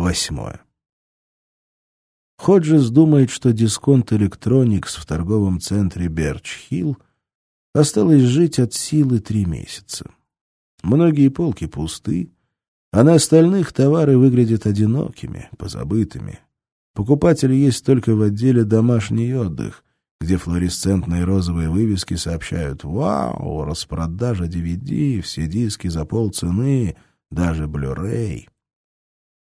Восьмое. Ходжес думает, что дисконт Electronics в торговом центре Берч-Хилл осталось жить от силы три месяца. Многие полки пусты, а на остальных товары выглядят одинокими, позабытыми. Покупатели есть только в отделе «Домашний отдых», где флуоресцентные розовые вывески сообщают «Вау! Распродажа DVD, все диски за полцены, даже Blu-ray».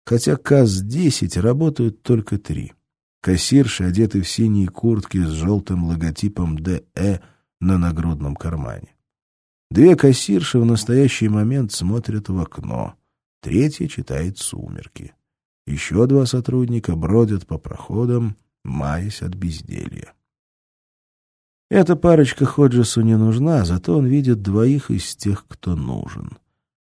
Хотя КАЗ-10 работают только три. Кассирши одеты в синие куртки с желтым логотипом «ДЭ» на нагрудном кармане. Две кассирши в настоящий момент смотрят в окно, третья читает «Сумерки». Еще два сотрудника бродят по проходам, маясь от безделья. Эта парочка Ходжесу не нужна, зато он видит двоих из тех, кто нужен.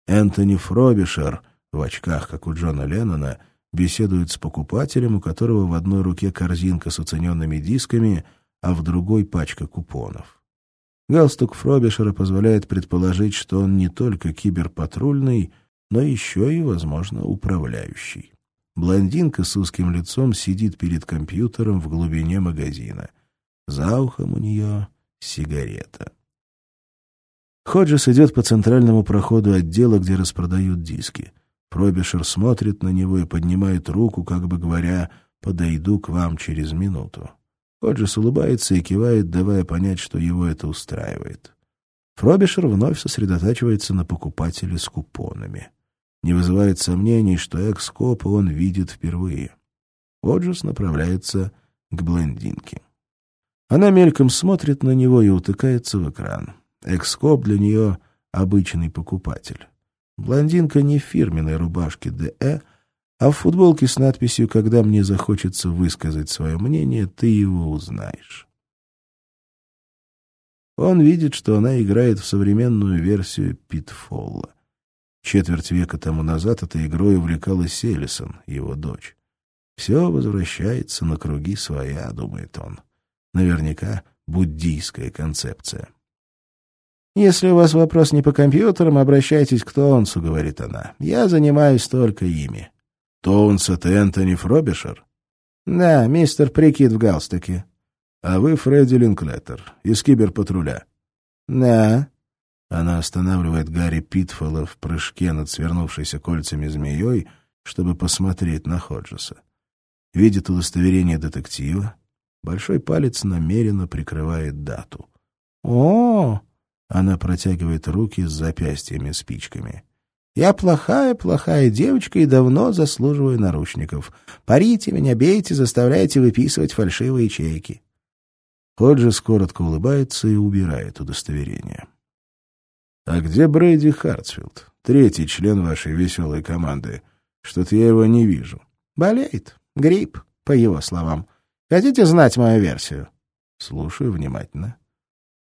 Энтони Фробишер, в очках, как у Джона Леннона, беседует с покупателем, у которого в одной руке корзинка с оцененными дисками, а в другой пачка купонов. Галстук Фробишера позволяет предположить, что он не только киберпатрульный, но еще и, возможно, управляющий. Блондинка с узким лицом сидит перед компьютером в глубине магазина. За ухом у нее сигарета. Ходжес идет по центральному проходу отдела, где распродают диски. Пробишер смотрит на него и поднимает руку, как бы говоря, «подойду к вам через минуту». Ходжес улыбается и кивает, давая понять, что его это устраивает. Фробишер вновь сосредотачивается на покупателе с купонами. Не вызывает сомнений, что экс-копа он видит впервые. Ходжес направляется к блондинке. Она мельком смотрит на него и утыкается в экран. Экс-коп для нее — обычный покупатель. Блондинка не в фирменной рубашке ДЭ, а в футболке с надписью «Когда мне захочется высказать свое мнение, ты его узнаешь». Он видит, что она играет в современную версию Питфолла. Четверть века тому назад этой игрой увлекалась Селисон, его дочь. «Все возвращается на круги своя», — думает он. Наверняка буддийская концепция. «Если у вас вопрос не по компьютерам, обращайтесь к Тоунсу», — говорит она. «Я занимаюсь только ими». «Тоунс — это Энтони Фробишер?» «Да, мистер Прикид в галстуке». «А вы Фредди Линклеттер, из киберпатруля?» «Да». Она останавливает Гарри Питфолла в прыжке над свернувшейся кольцами змеей, чтобы посмотреть на Ходжеса. Видит удостоверение детектива. Большой палец намеренно прикрывает дату. «О!» Она протягивает руки с запястьями-спичками. «Я плохая, плохая девочка и давно заслуживаю наручников. Парите меня, бейте, заставляйте выписывать фальшивые чеки». Ходжес коротко улыбается и убирает удостоверение. «А где Брэди Хартсфилд, третий член вашей веселой команды? Что-то я его не вижу». «Болеет. Грипп, по его словам. Хотите знать мою версию?» «Слушаю внимательно».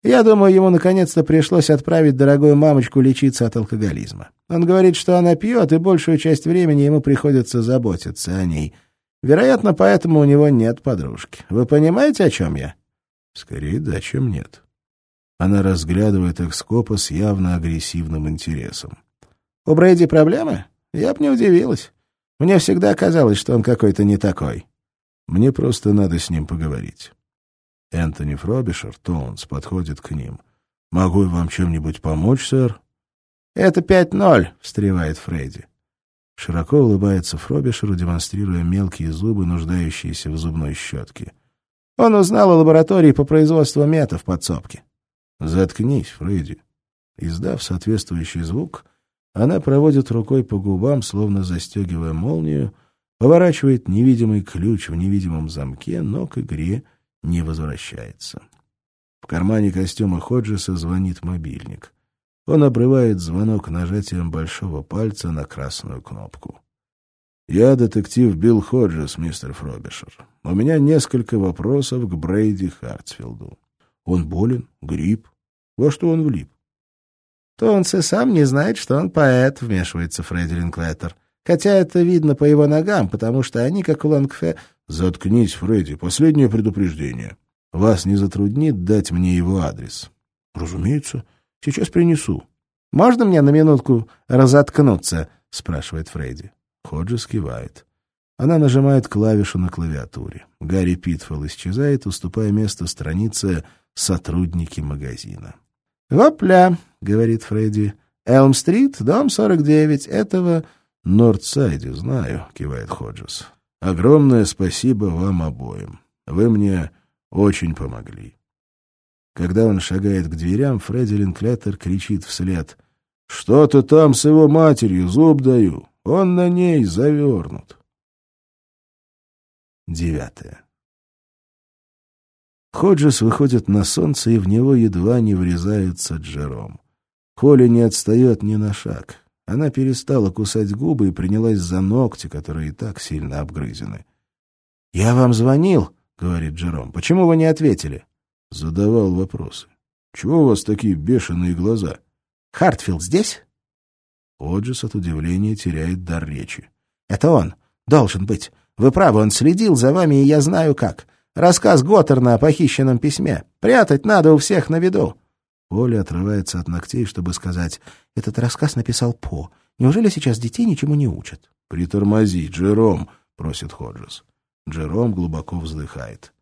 Я думаю, ему наконец-то пришлось отправить дорогую мамочку лечиться от алкоголизма. Он говорит, что она пьет, и большую часть времени ему приходится заботиться о ней. Вероятно, поэтому у него нет подружки. Вы понимаете, о чем я? Скорее да, чем нет. Она разглядывает экскопа с явно агрессивным интересом. У Брэди проблемы? Я б не удивилась. Мне всегда казалось, что он какой-то не такой. Мне просто надо с ним поговорить. Энтони Фробишер, Тоунс, подходит к ним. «Могу я вам чем-нибудь помочь, сэр?» «Это пять ноль», — встревает Фредди. Широко улыбается Фробишеру, демонстрируя мелкие зубы, нуждающиеся в зубной щетке. Он узнал о лаборатории по производству мета в подсобке. «Заткнись, Фредди». Издав соответствующий звук, она проводит рукой по губам, словно застегивая молнию, поворачивает невидимый ключ в невидимом замке, но к игре не возвращается. В кармане костюма Ходжеса звонит мобильник. Он обрывает звонок нажатием большого пальца на красную кнопку. «Я детектив Билл Ходжес, мистер Фробишер. У меня несколько вопросов к Брейди Хартсфилду. Он болен? Грипп? Во что он влип?» «Тонс и сам не знает, что он поэт», — вмешивается Фредди Линклеттер. «Хотя это видно по его ногам, потому что они, как у Лангфе, «Заткнись, Фредди, последнее предупреждение. Вас не затруднит дать мне его адрес?» «Разумеется. Сейчас принесу». «Можно мне на минутку разоткнуться?» — спрашивает Фредди. Ходжес кивает. Она нажимает клавишу на клавиатуре. Гарри Питфелл исчезает, уступая место странице «Сотрудники магазина». «Вопля», — говорит Фредди. «Элм-стрит, дом 49, этого...» «Нордсайде, знаю», — кивает Ходжес. «Огромное спасибо вам обоим. Вы мне очень помогли». Когда он шагает к дверям, Фредди Линклеттер кричит вслед. «Что ты там с его матерью, зуб даю? Он на ней завернут». Девятое. Ходжес выходит на солнце, и в него едва не врезается Джером. Холли не отстает ни на шаг. Она перестала кусать губы и принялась за ногти, которые и так сильно обгрызены. — Я вам звонил, — говорит Джером. — Почему вы не ответили? Задавал вопросы. — Чего у вас такие бешеные глаза? — Хартфилд здесь? Ходжес от удивления теряет дар речи. — Это он. Должен быть. Вы правы, он следил за вами, и я знаю как. Рассказ Готтерна о похищенном письме. Прятать надо у всех на виду. Оля отрывается от ногтей, чтобы сказать, «Этот рассказ написал По. Неужели сейчас детей ничему не учат?» «Притормози, Джером», — просит Ходжес. Джером глубоко вздыхает.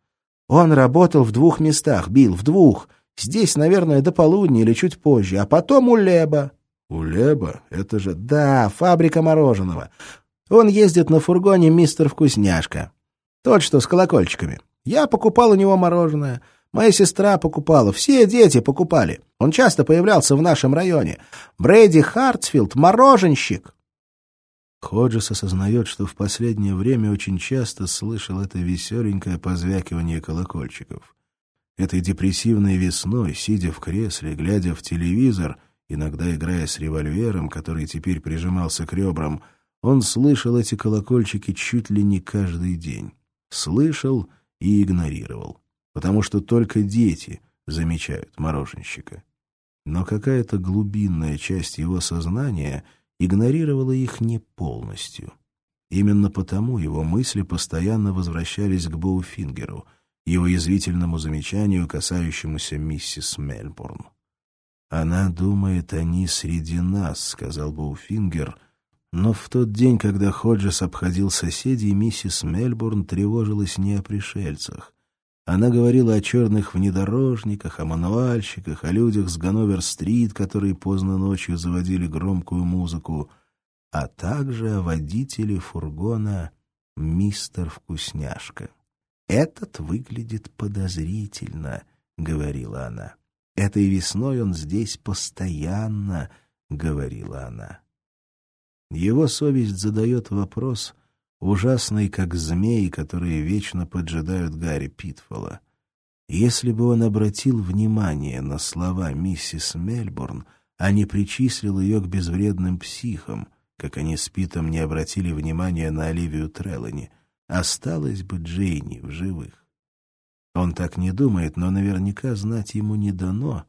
«Он работал в двух местах, Бил, в двух. Здесь, наверное, до полудня или чуть позже, а потом у Леба». «У Леба? Это же...» «Да, фабрика мороженого. Он ездит на фургоне мистер Вкусняшка. Тот, что с колокольчиками. Я покупал у него мороженое. Моя сестра покупала. Все дети покупали. Он часто появлялся в нашем районе. Брэди Хартсфилд — мороженщик. Ходжес осознает, что в последнее время очень часто слышал это веселенькое позвякивание колокольчиков. Этой депрессивной весной, сидя в кресле, глядя в телевизор, иногда играя с револьвером, который теперь прижимался к ребрам, он слышал эти колокольчики чуть ли не каждый день. Слышал и игнорировал. Потому что только дети замечают мороженщика. Но какая-то глубинная часть его сознания игнорировала их не полностью. Именно потому его мысли постоянно возвращались к Боуфингеру, его язвительному замечанию, касающемуся миссис Мельбурн. «Она думает, они среди нас», — сказал Боуфингер, — но в тот день, когда Ходжес обходил соседей, миссис Мельбурн тревожилась не о пришельцах. Она говорила о черных внедорожниках, о мануальщиках, о людях с Ганновер-стрит, которые поздно ночью заводили громкую музыку, а также о водителе фургона «Мистер Вкусняшка». «Этот выглядит подозрительно», — говорила она. «Этой весной он здесь постоянно», — говорила она. Его совесть задает вопрос, ужасный, как змеи, которые вечно поджидают Гарри Питфола. Если бы он обратил внимание на слова миссис Мельбурн, а не причислил ее к безвредным психам, как они с Питом не обратили внимания на Оливию Треллани, осталась бы Джейни в живых. Он так не думает, но наверняка знать ему не дано,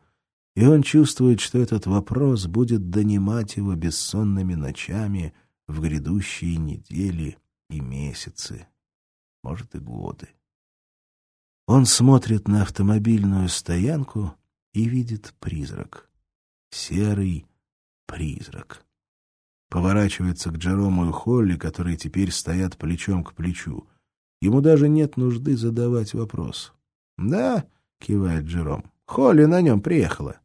и он чувствует, что этот вопрос будет донимать его бессонными ночами в грядущие недели и месяцы, может и годы. Он смотрит на автомобильную стоянку и видит призрак. Серый призрак. Поворачивается к Джерому и Холли, которые теперь стоят плечом к плечу. Ему даже нет нужды задавать вопрос. «Да», — кивает Джером, — «Холли на нем приехала».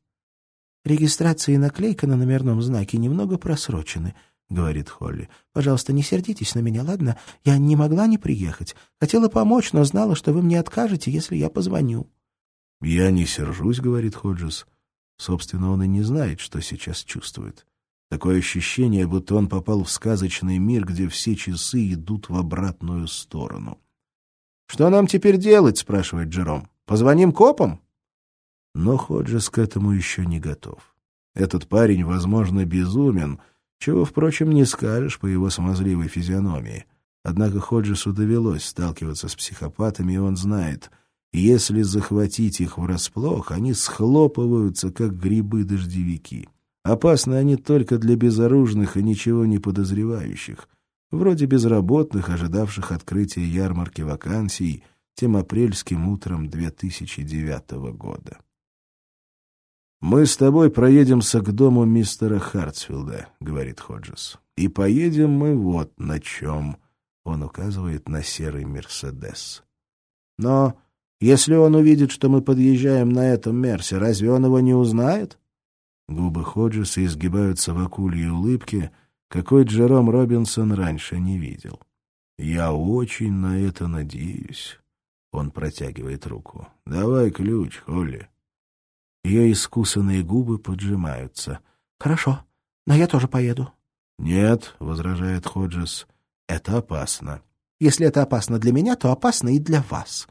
«Регистрация и наклейка на номерном знаке немного просрочены», — говорит Холли. «Пожалуйста, не сердитесь на меня, ладно? Я не могла не приехать. Хотела помочь, но знала, что вы мне откажете, если я позвоню». «Я не сержусь», — говорит Ходжес. Собственно, он и не знает, что сейчас чувствует. Такое ощущение, будто он попал в сказочный мир, где все часы идут в обратную сторону. «Что нам теперь делать?» — спрашивает Джером. «Позвоним копам?» Но Ходжес к этому еще не готов. Этот парень, возможно, безумен, чего, впрочем, не скажешь по его смазливой физиономии. Однако Ходжесу довелось сталкиваться с психопатами, и он знает, если захватить их врасплох, они схлопываются, как грибы-дождевики. Опасны они только для безоружных и ничего не подозревающих, вроде безработных, ожидавших открытия ярмарки вакансий тем апрельским утром 2009 года. «Мы с тобой проедемся к дому мистера Хартсфилда», — говорит Ходжес. «И поедем мы вот на чем». Он указывает на серый «Мерседес». «Но если он увидит, что мы подъезжаем на этом Мерсе, разве он его не узнает?» Губы Ходжеса изгибаются в акульей улыбке, какой Джером Робинсон раньше не видел. «Я очень на это надеюсь». Он протягивает руку. «Давай ключ, Холли». Ее искусанные губы поджимаются. «Хорошо, но я тоже поеду». «Нет», — возражает Ходжес, — «это опасно». «Если это опасно для меня, то опасно и для вас».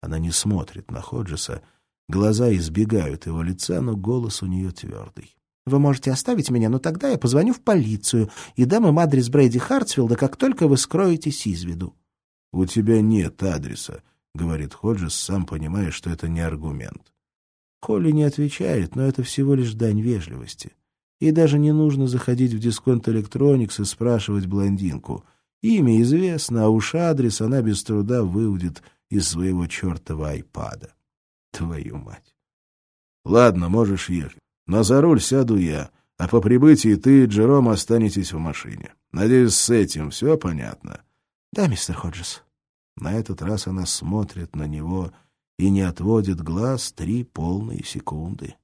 Она не смотрит на Ходжеса, глаза избегают его лица, но голос у нее твердый. «Вы можете оставить меня, но тогда я позвоню в полицию и дам им адрес Брейди Хартсфилда, как только вы скроетесь из виду». «У тебя нет адреса», — говорит Ходжес, сам понимая, что это не аргумент. Холли не отвечает, но это всего лишь дань вежливости. Ей даже не нужно заходить в дисконт Электроникс и спрашивать блондинку. Имя известно, а уж адрес она без труда выудит из своего чертова айпада. Твою мать. Ладно, можешь ехать. Но за руль сяду я, а по прибытии ты и Джером останетесь в машине. Надеюсь, с этим все понятно. Да, мистер Ходжес. На этот раз она смотрит на него и не отводит глаз три полные секунды.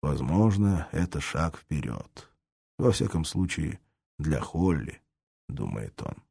Возможно, это шаг вперед. Во всяком случае, для Холли, думает он.